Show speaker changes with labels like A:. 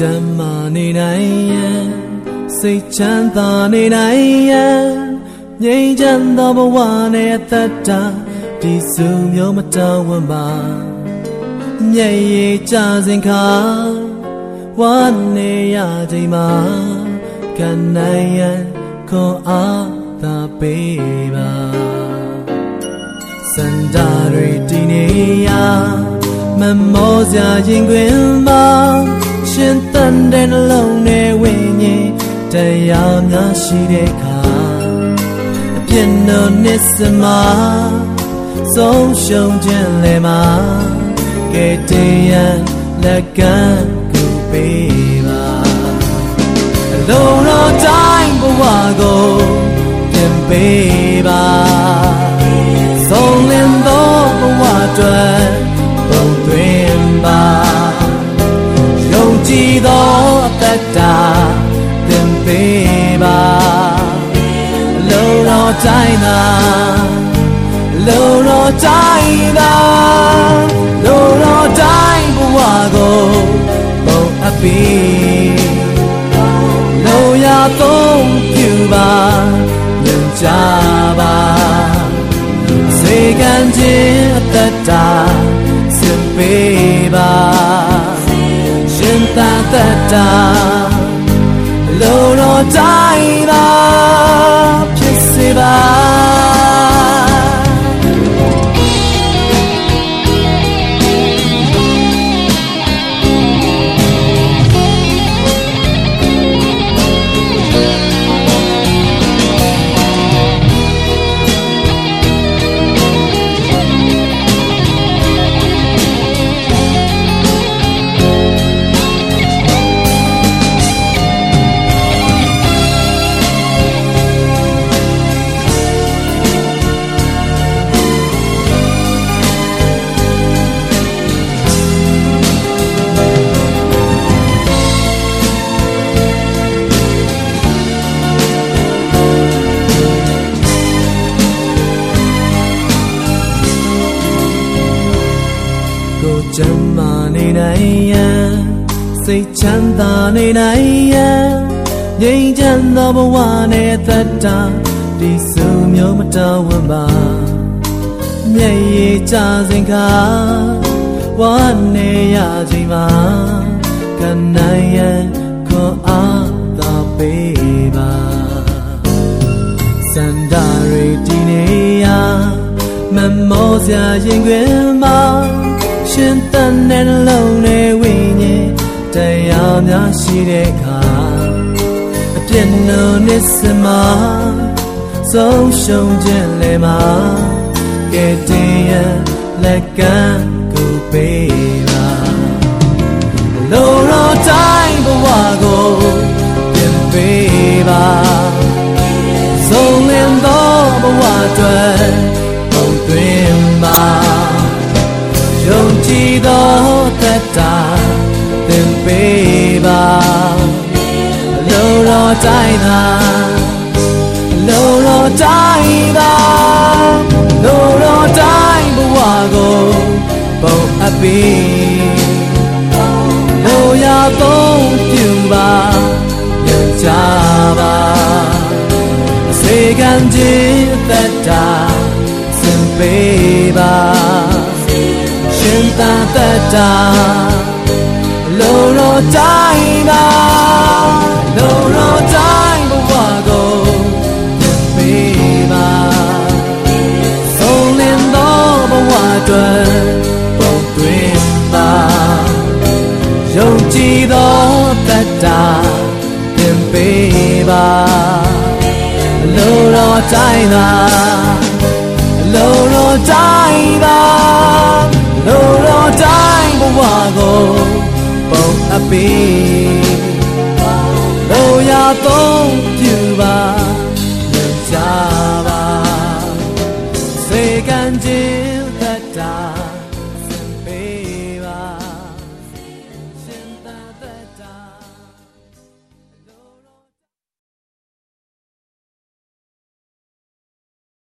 A: ချမ်းမာနေနိုင်ရန်စိတ်ချမ်းသာနေနိုင်ရန်ငြိမ်းချမ်းသောဘဝနဲ့အသက်တာဒီစုမျိုးမတော်ဝမ်းပါမျက်ရည်ကျစဉ်ခါဝမ်းနေရချိန်မှာခံနိုင်ရန်ခွန်အားသာပေးပါစန္ဒာရီဒီနေရမမောစရာရင်ခွင်မှာ ရှင်တန်တဲ့နှလုံးနဲ့ဝိညာဉ်တရားများရှိတဲ့အခါအပြစ်နှနစ်စမှာဆုံးရှုံးခြင်းလေမှာကဲတင်ရန်လက်ကမ်းကူပေးပါအလုံးတော်တိုင်းဘဝကိုပြင်ပေးပါ တော်တိုင်းသာလုံးတော်တိုင်းသာလုံးတော်တိုင်းဘဝကိုပုံအပ်ပြီးလုံးရသုံးပြပါညွန်ကြပါစေကံခြင်းအသက်တာစင်ပေးပါရှင်သာသက်တာလုံးတော်တိုင်း ကိုချမ်းမာနေနိုင်ရန်စိတ်ချမ်းသာနေနိုင်ရန်ငြိမ်းချမ်းသောဘဝနဲ့သက်တာဒီစုမျိုးမတော်ဝမ်းပါမျက်ရည်ကျစဉ်ခါဝမ်းနေရချိန်မှာခံနိုင်ရန်ခွန်အားသာပေးပါစန္ဒရီဒီနေရမမောစရာရင်ခွင်မှာ ရှင်တန်တဲ့နှလုံးနဲ့ဝိညာဉ်တရားများရှိတဲ့အခါအပြစ်နှုံနစ်စမှာဆုံးရှုံးခြင်းလေမှာကဲတင်ရလက်ကမ်းကိုပေးပါလုံးတော်တိုင်းဘဝကိုပြင်ပေးပါဆုံးလင်းသောဘဝအတွက် ပေးပါအလုံးတော်တိုင်းသာအလုံးတော်တိုင်းသာလုံးတော်တိုင်းဘဝကိုပုံအပ်ပြီးလိုရာသုံးပြုပါညကြပါစေကံခြင်းသက်တာစင်ပေးပါရှင်သာသက်တာ လုံးတော်တိုင်းသာလုံးတော်တိုင်းဘဝကိုပြင်ပေးပါဆုံးလင်းသောဘဝအတွက်ပုံသွင်းပါယုံကြည်သောသက်တာပြင်ပေးပါအလုံးတော်တိုင်းသာ ပုံအပ်ပြီးလိုရာသုံး